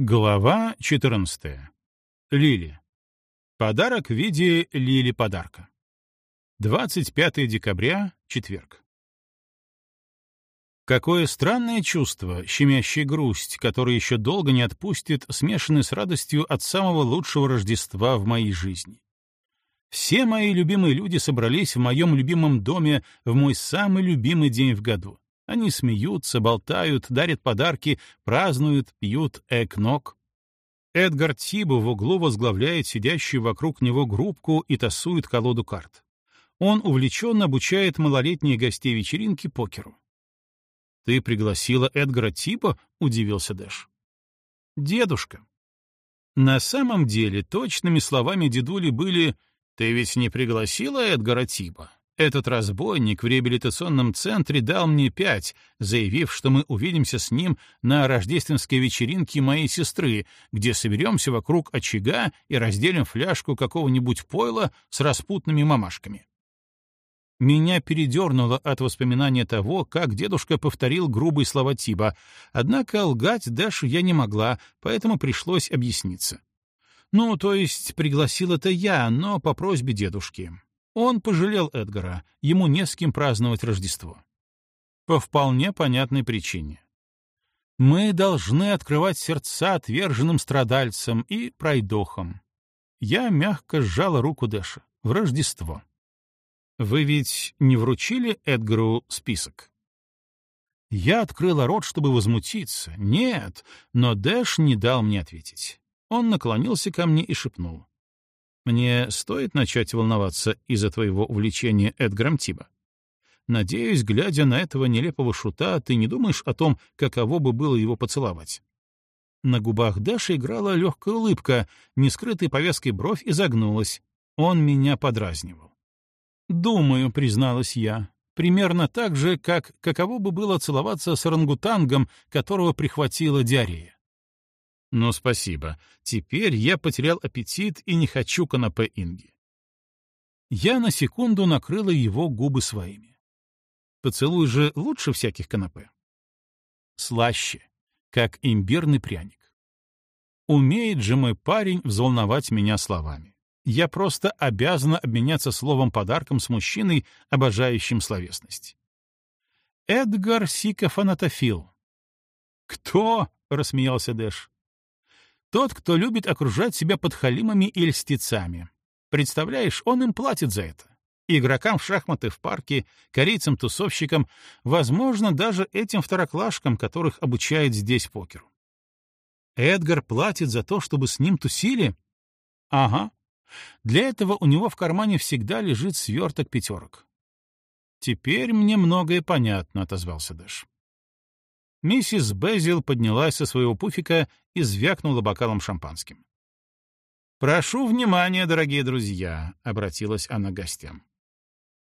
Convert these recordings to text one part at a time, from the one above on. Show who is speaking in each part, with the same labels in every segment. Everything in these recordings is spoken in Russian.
Speaker 1: Глава 14. Лили. Подарок в виде Лили подарка. 25 декабря, четверг. Какое странное чувство, щемящая грусть, которая еще долго не отпустит, смешанная с радостью от самого лучшего Рождества в моей жизни. Все мои любимые люди собрались в моем любимом доме в мой самый любимый день в году. Они смеются, болтают, дарят подарки, празднуют, пьют эк-ног. Эдгар Тибо в углу возглавляет сидящую вокруг него группку и тасует колоду карт. Он увлеченно обучает малолетних гостей вечеринки покеру. «Ты пригласила Эдгара Типа?» — удивился Дэш. «Дедушка». На самом деле, точными словами дедули были «Ты ведь не пригласила Эдгара Типа?» Этот разбойник в реабилитационном центре дал мне пять, заявив, что мы увидимся с ним на рождественской вечеринке моей сестры, где соберемся вокруг очага и разделим фляжку какого-нибудь пойла с распутными мамашками. Меня передернуло от воспоминания того, как дедушка повторил грубые слова Тиба, однако лгать Дашу я не могла, поэтому пришлось объясниться. Ну, то есть пригласил это я, но по просьбе дедушки. Он пожалел Эдгара, ему не с кем праздновать Рождество. По вполне понятной причине. Мы должны открывать сердца отверженным страдальцам и пройдохам. Я мягко сжал руку Дэша. В Рождество. Вы ведь не вручили Эдгару список? Я открыла рот, чтобы возмутиться. Нет, но Дэш не дал мне ответить. Он наклонился ко мне и шепнул. Мне стоит начать волноваться из-за твоего увлечения Эдгаром Тиба? Надеюсь, глядя на этого нелепого шута, ты не думаешь о том, каково бы было его поцеловать. На губах Даши играла легкая улыбка, не скрытой повязкой бровь изогнулась. Он меня подразнивал. «Думаю», — призналась я, — «примерно так же, как каково бы было целоваться с орангутангом, которого прихватила диарея». Но спасибо. Теперь я потерял аппетит и не хочу канапе Инги. Я на секунду накрыла его губы своими. Поцелуй же лучше всяких канапе. Слаще, как имбирный пряник. Умеет же мой парень взволновать меня словами. Я просто обязана обменяться словом-подарком с мужчиной, обожающим словесность. Эдгар Сикофанатофил. «Кто?» — рассмеялся Дэш. Тот, кто любит окружать себя подхалимами и льстецами. Представляешь, он им платит за это. Игрокам в шахматы в парке, корейцам-тусовщикам, возможно, даже этим второклашкам, которых обучает здесь покеру. Эдгар платит за то, чтобы с ним тусили? Ага. Для этого у него в кармане всегда лежит сверток пятерок. «Теперь мне многое понятно», — отозвался Дэш. Миссис Безил поднялась со своего пуфика и звякнула бокалом шампанским. «Прошу внимания, дорогие друзья», — обратилась она к гостям.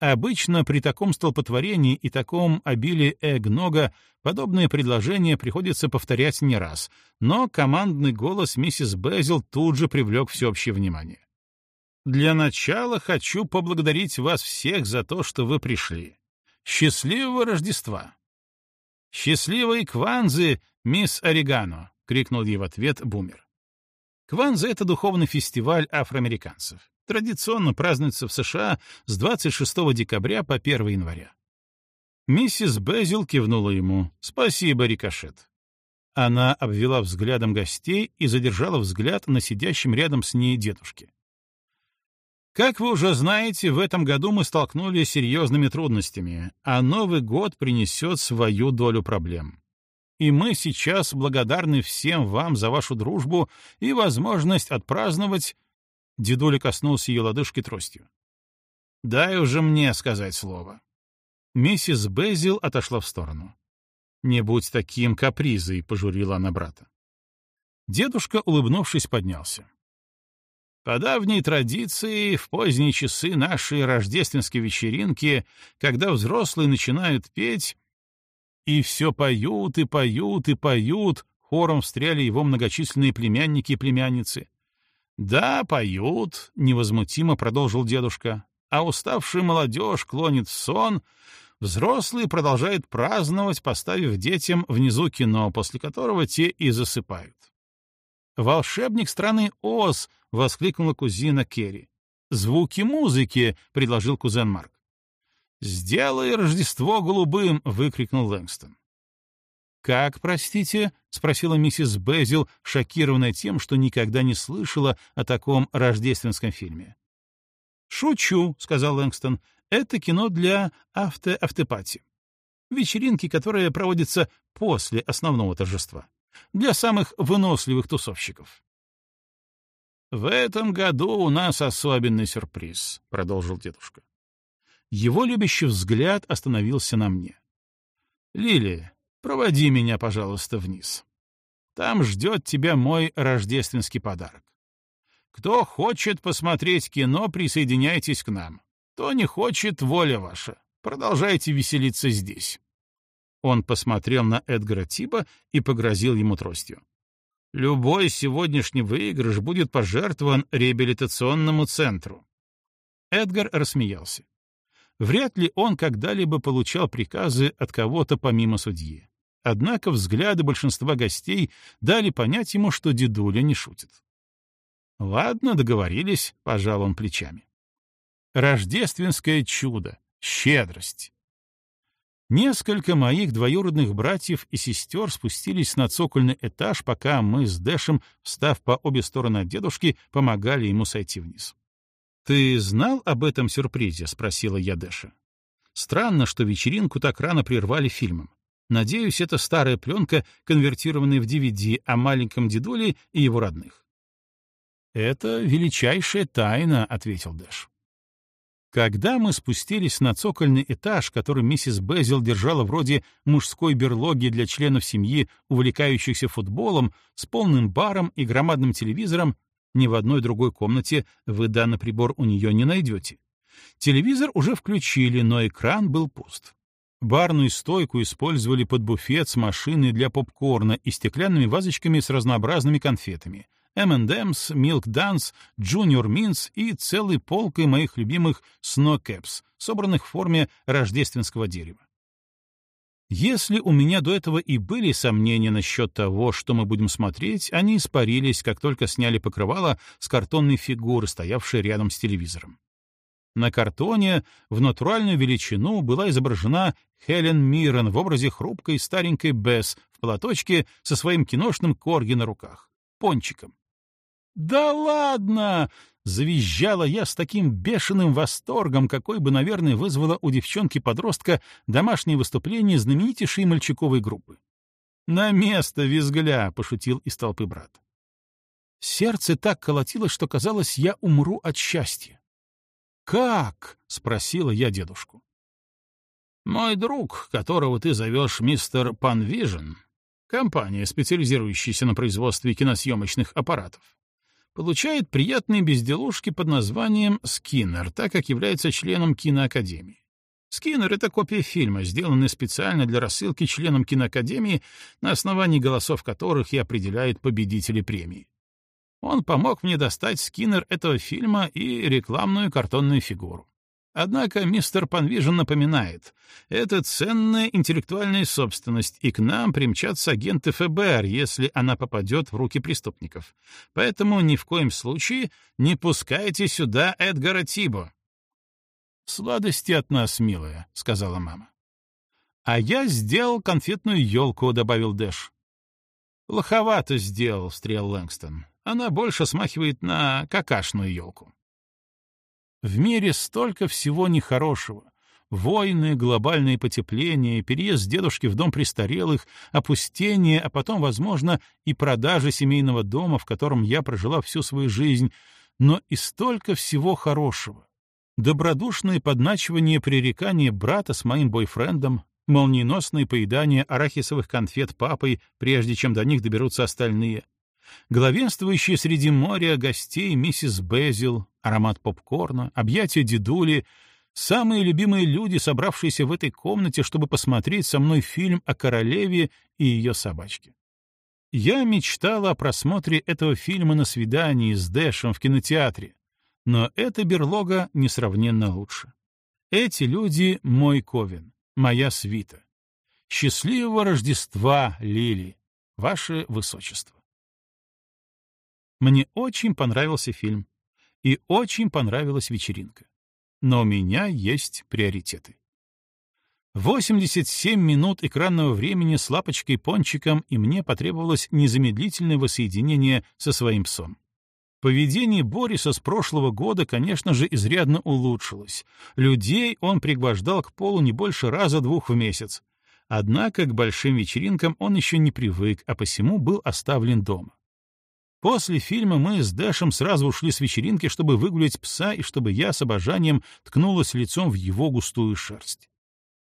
Speaker 1: Обычно при таком столпотворении и таком обилии эгнога подобные предложения приходится повторять не раз, но командный голос миссис Безил тут же привлек всеобщее внимание. «Для начала хочу поблагодарить вас всех за то, что вы пришли. Счастливого Рождества!» «Счастливой Кванзы, мисс Орегано!» — крикнул ей в ответ Бумер. Кванза — это духовный фестиваль афроамериканцев. Традиционно празднуется в США с 26 декабря по 1 января. Миссис Безил кивнула ему. «Спасибо, рикошет». Она обвела взглядом гостей и задержала взгляд на сидящем рядом с ней дедушке. Как вы уже знаете, в этом году мы столкнулись с серьезными трудностями, а Новый год принесет свою долю проблем. И мы сейчас благодарны всем вам за вашу дружбу и возможность отпраздновать...» Дедуля коснулся ее лодыжки тростью. «Дай уже мне сказать слово». Миссис Безил отошла в сторону. «Не будь таким капризой», — пожурила она брата. Дедушка, улыбнувшись, поднялся. По давней традиции, в поздние часы нашей рождественской вечеринки, когда взрослые начинают петь, и все поют, и поют, и поют, хором встряли его многочисленные племянники и племянницы. «Да, поют», — невозмутимо продолжил дедушка, «а уставшую молодежь клонит в сон, взрослые продолжают праздновать, поставив детям внизу кино, после которого те и засыпают». «Волшебник страны Оз!» — воскликнула кузина Керри. «Звуки музыки!» — предложил кузен Марк. «Сделай Рождество голубым!» — выкрикнул Лэнгстон. «Как, простите?» — спросила миссис Безил, шокированная тем, что никогда не слышала о таком рождественском фильме. «Шучу», — сказал Лэнгстон. «Это кино для авто-автопати. Вечеринки, которая проводится после основного торжества. Для самых выносливых тусовщиков». «В этом году у нас особенный сюрприз», — продолжил дедушка. Его любящий взгляд остановился на мне. «Лилия, проводи меня, пожалуйста, вниз. Там ждет тебя мой рождественский подарок. Кто хочет посмотреть кино, присоединяйтесь к нам. Кто не хочет, воля ваша. Продолжайте веселиться здесь». Он посмотрел на Эдгара Тиба и погрозил ему тростью. «Любой сегодняшний выигрыш будет пожертвован реабилитационному центру». Эдгар рассмеялся вряд ли он когда-либо получал приказы от кого-то помимо судьи. Однако взгляды большинства гостей дали понять ему, что дедуля не шутит. «Ладно, договорились», — пожал он плечами. «Рождественское чудо! Щедрость!» Несколько моих двоюродных братьев и сестер спустились на цокольный этаж, пока мы с Дэшем, встав по обе стороны от дедушки, помогали ему сойти вниз. «Ты знал об этом сюрпризе?» — спросила я Дэша. «Странно, что вечеринку так рано прервали фильмом. Надеюсь, это старая пленка, конвертированная в DVD о маленьком дедуле и его родных». «Это величайшая тайна», — ответил Дэш. Когда мы спустились на цокольный этаж, который миссис Безил держала вроде мужской берлоги для членов семьи, увлекающихся футболом, с полным баром и громадным телевизором, ни в одной другой комнате вы данный прибор у нее не найдете. Телевизор уже включили, но экран был пуст. Барную стойку использовали под буфет с машиной для попкорна и стеклянными вазочками с разнообразными конфетами. M&M's, Milk Dance, Junior Mints и целой полкой моих любимых Snow Caps, собранных в форме рождественского дерева. Если у меня до этого и были сомнения насчет того, что мы будем смотреть, они испарились, как только сняли покрывало с картонной фигуры, стоявшей рядом с телевизором. На картоне в натуральную величину была изображена Хелен Миррен в образе хрупкой старенькой Бесс в платочке со своим киношным корги на руках, пончиком. Да ладно! Завизжала я с таким бешеным восторгом, какой бы, наверное, вызвало у девчонки-подростка домашнее выступление знаменитейшей мальчиковой группы. «На место, визгля!» — пошутил из толпы брат. Сердце так колотилось, что казалось, я умру от счастья. «Как?» — спросила я дедушку. «Мой друг, которого ты зовешь мистер Панвижен, компания, специализирующаяся на производстве киносъемочных аппаратов, получает приятные безделушки под названием «Скиннер», так как является членом киноакадемии. «Скиннер» — это копия фильма, сделанная специально для рассылки членам киноакадемии, на основании голосов которых и определяют победители премии. Он помог мне достать «Скиннер» этого фильма и рекламную картонную фигуру. Однако мистер Панвижен напоминает, это ценная интеллектуальная собственность, и к нам примчатся агенты ФБР, если она попадет в руки преступников. Поэтому ни в коем случае не пускайте сюда Эдгара Тибо. «Сладости от нас, милая», — сказала мама. «А я сделал конфетную елку», — добавил Дэш. «Лоховато сделал», — встрял Лэнгстон. «Она больше смахивает на какашную елку». В мире столько всего нехорошего. Войны, глобальное потепление, переезд дедушки в дом престарелых, опустение, а потом, возможно, и продажа семейного дома, в котором я прожила всю свою жизнь, но и столько всего хорошего. Добродушное подначивание пререкания брата с моим бойфрендом, молниеносное поедание арахисовых конфет папой, прежде чем до них доберутся остальные, Главенствующие среди моря гостей миссис Безил, аромат попкорна, объятия дедули — самые любимые люди, собравшиеся в этой комнате, чтобы посмотреть со мной фильм о королеве и ее собачке. Я мечтала о просмотре этого фильма на свидании с Дэшем в кинотеатре, но эта берлога несравненно лучше. Эти люди — мой ковен, моя свита. Счастливого Рождества, Лили, ваше высочество. Мне очень понравился фильм. И очень понравилась вечеринка. Но у меня есть приоритеты. 87 минут экранного времени с лапочкой пончиком, и мне потребовалось незамедлительное воссоединение со своим псом. Поведение Бориса с прошлого года, конечно же, изрядно улучшилось. Людей он пригвождал к полу не больше раза-двух в месяц. Однако к большим вечеринкам он еще не привык, а посему был оставлен дома. После фильма мы с Дэшем сразу ушли с вечеринки, чтобы выгулять пса и чтобы я с обожанием ткнулась лицом в его густую шерсть.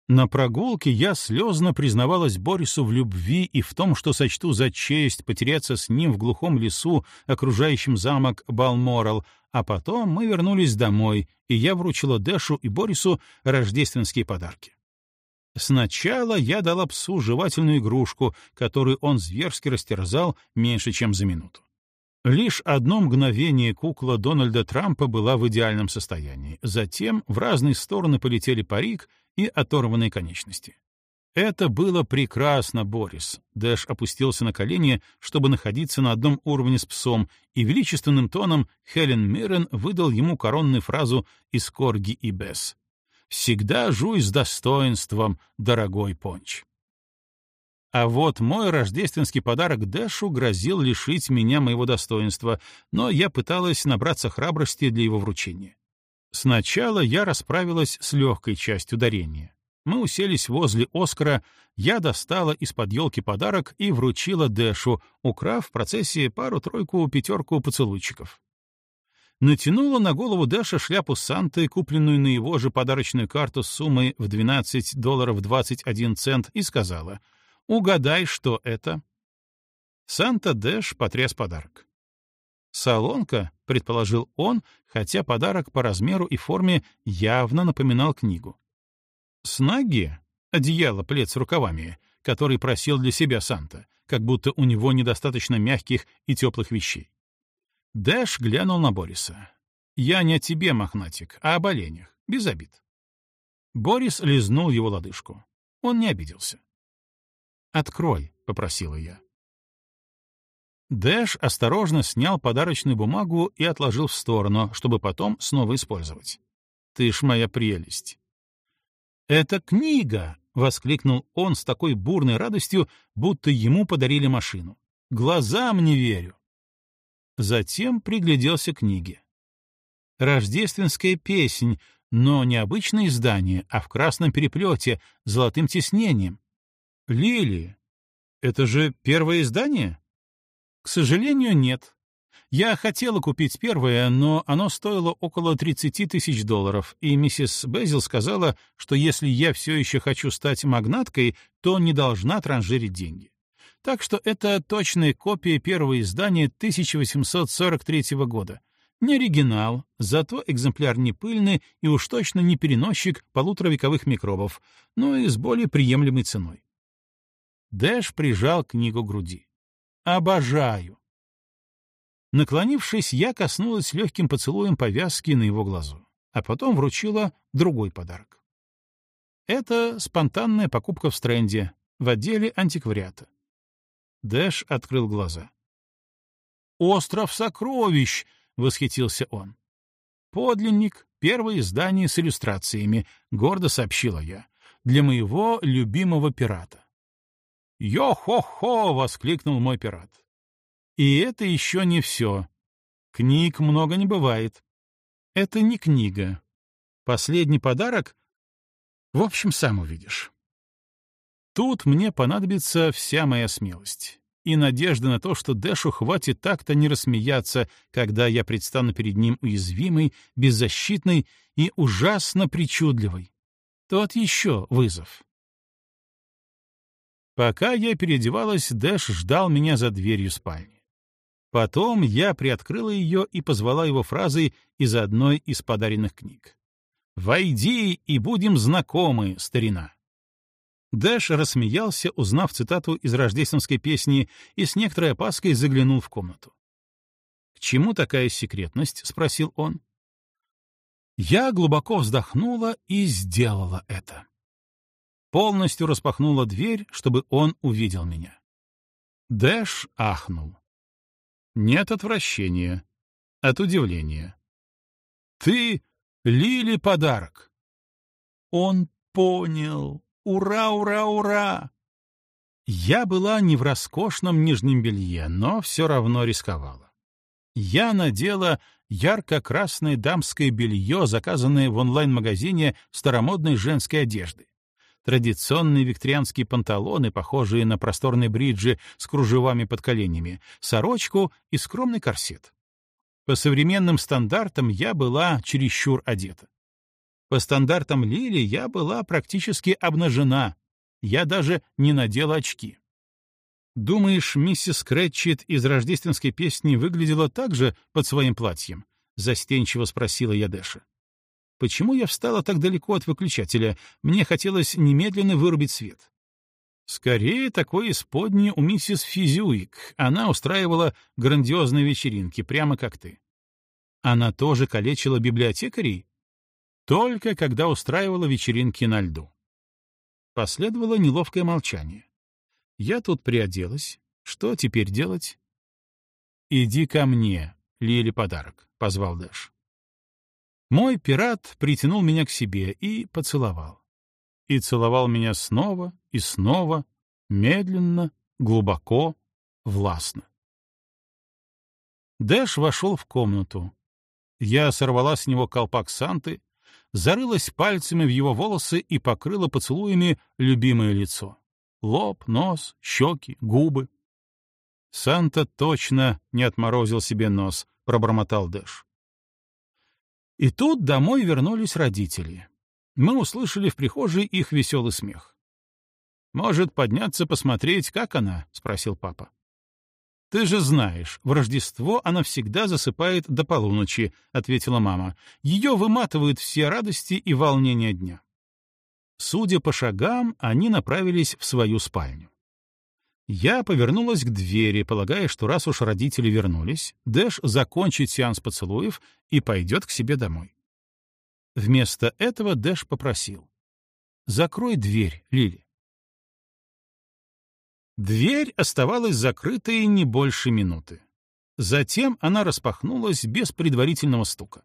Speaker 1: На прогулке я слезно признавалась Борису в любви и в том, что сочту за честь потеряться с ним в глухом лесу, окружающем замок Балморал, а потом мы вернулись домой, и я вручила Дэшу и Борису рождественские подарки. Сначала я дала псу жевательную игрушку, которую он зверски растерзал меньше, чем за минуту. Лишь одно мгновение кукла Дональда Трампа была в идеальном состоянии. Затем в разные стороны полетели парик и оторванные конечности. Это было прекрасно, Борис. Дэш опустился на колени, чтобы находиться на одном уровне с псом, и величественным тоном Хелен Мирен выдал ему коронную фразу из Корги и Бесс. «Всегда жуй с достоинством, дорогой понч». А вот мой рождественский подарок Дэшу грозил лишить меня моего достоинства, но я пыталась набраться храбрости для его вручения. Сначала я расправилась с легкой частью дарения. Мы уселись возле Оскара, я достала из-под елки подарок и вручила Дэшу, украв в процессе пару-тройку пятерку поцелуйчиков. Натянула на голову Дэша шляпу Санты, купленную на его же подарочную карту с суммой в 12 долларов 21 цент, и сказала — Угадай, что это?» Санта-Дэш потряс подарок. «Солонка», — предположил он, хотя подарок по размеру и форме явно напоминал книгу. «Снаги?» — одеяло, плед с рукавами, который просил для себя Санта, как будто у него недостаточно мягких и теплых вещей. Дэш глянул на Бориса. «Я не о тебе, махнатик, а о оленях, без обид». Борис лизнул его лодыжку. Он не обиделся. «Открой», — попросила я. Дэш осторожно снял подарочную бумагу и отложил в сторону, чтобы потом снова использовать. «Ты ж моя прелесть!» «Это книга!» — воскликнул он с такой бурной радостью, будто ему подарили машину. «Глазам не верю!» Затем пригляделся к книге. «Рождественская песнь», но не обычное издание, а в красном переплете, золотым тиснением, Лили, это же первое издание? К сожалению, нет. Я хотела купить первое, но оно стоило около 30 тысяч долларов, и миссис Безил сказала, что если я все еще хочу стать магнаткой, то не должна транжирить деньги. Так что это точная копия первого издания 1843 года. Не оригинал, зато экземпляр не пыльный и уж точно не переносчик полуторавековых микробов, но и с более приемлемой ценой. Дэш прижал книгу к груди. «Обожаю!» Наклонившись, я коснулась легким поцелуем повязки на его глазу, а потом вручила другой подарок. Это спонтанная покупка в стренде, в отделе антиквариата. Дэш открыл глаза. «Остров сокровищ!» — восхитился он. «Подлинник, первое издание с иллюстрациями», — гордо сообщила я, — «для моего любимого пирата». «Йо-хо-хо!» — воскликнул мой пират. И это еще не все. Книг много не бывает. Это не книга. Последний подарок? В общем, сам увидишь. Тут мне понадобится вся моя смелость и надежда на то, что Дэшу хватит так-то не рассмеяться, когда я предстану перед ним уязвимый, беззащитный и ужасно причудливый. Тот еще вызов. Пока я переодевалась, Дэш ждал меня за дверью спальни. Потом я приоткрыла ее и позвала его фразой из одной из подаренных книг. «Войди, и будем знакомы, старина!» Дэш рассмеялся, узнав цитату из рождественской песни, и с некоторой опаской заглянул в комнату. «К чему такая секретность?» — спросил он. Я глубоко вздохнула и сделала это полностью распахнула дверь, чтобы он увидел меня. Дэш ахнул. Нет отвращения, от удивления. «Ты Лили подарок!» Он понял. Ура, ура, ура! Я была не в роскошном нижнем белье, но все равно рисковала. Я надела ярко-красное дамское белье, заказанное в онлайн-магазине старомодной женской одежды традиционные викторианские панталоны, похожие на просторные бриджи с кружевами под коленями, сорочку и скромный корсет. По современным стандартам я была чересчур одета. По стандартам Лили я была практически обнажена. Я даже не надела очки. Думаешь, миссис Крэтчет из рождественской песни выглядела так же под своим платьем? Застенчиво спросила я Дэша. Почему я встала так далеко от выключателя? Мне хотелось немедленно вырубить свет. Скорее, такое исподнее у миссис Физюик. Она устраивала грандиозные вечеринки, прямо как ты. Она тоже калечила библиотекарей? Только когда устраивала вечеринки на льду. Последовало неловкое молчание. Я тут приоделась. Что теперь делать? «Иди ко мне, Лили подарок», — позвал Дэш. Мой пират притянул меня к себе и поцеловал. И целовал меня снова и снова, медленно, глубоко, властно. Дэш вошел в комнату. Я сорвала с него колпак Санты, зарылась пальцами в его волосы и покрыла поцелуями любимое лицо. Лоб, нос, щеки, губы. «Санта точно не отморозил себе нос», — пробормотал Дэш. И тут домой вернулись родители. Мы услышали в прихожей их веселый смех. «Может, подняться посмотреть, как она?» — спросил папа. «Ты же знаешь, в Рождество она всегда засыпает до полуночи», — ответила мама. «Ее выматывают все радости и волнения дня». Судя по шагам, они направились в свою спальню. Я повернулась к двери, полагая, что раз уж родители вернулись, Дэш закончит сеанс поцелуев и пойдет к себе домой. Вместо этого Дэш попросил. «Закрой дверь, Лили». Дверь оставалась закрытой не больше минуты. Затем она распахнулась без предварительного стука.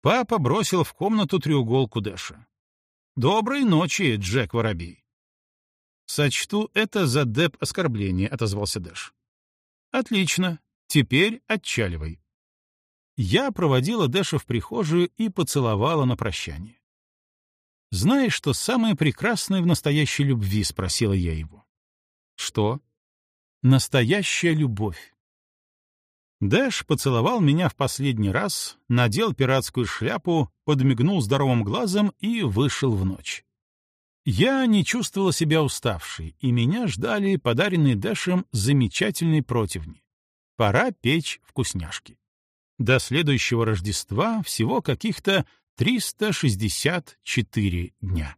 Speaker 1: Папа бросил в комнату треуголку Дэша. «Доброй ночи, Джек Воробей». «Сочту это за деп оскорбление», — отозвался Дэш. «Отлично. Теперь отчаливай». Я проводила Дэша в прихожую и поцеловала на прощание. «Знаешь, что самое прекрасное в настоящей любви?» — спросила я его. «Что?» «Настоящая любовь». Дэш поцеловал меня в последний раз, надел пиратскую шляпу, подмигнул здоровым глазом и вышел в ночь. Я не чувствовала себя уставшей, и меня ждали подаренные Дэшем замечательные противни. Пора печь вкусняшки. До следующего Рождества всего каких-то 364 дня.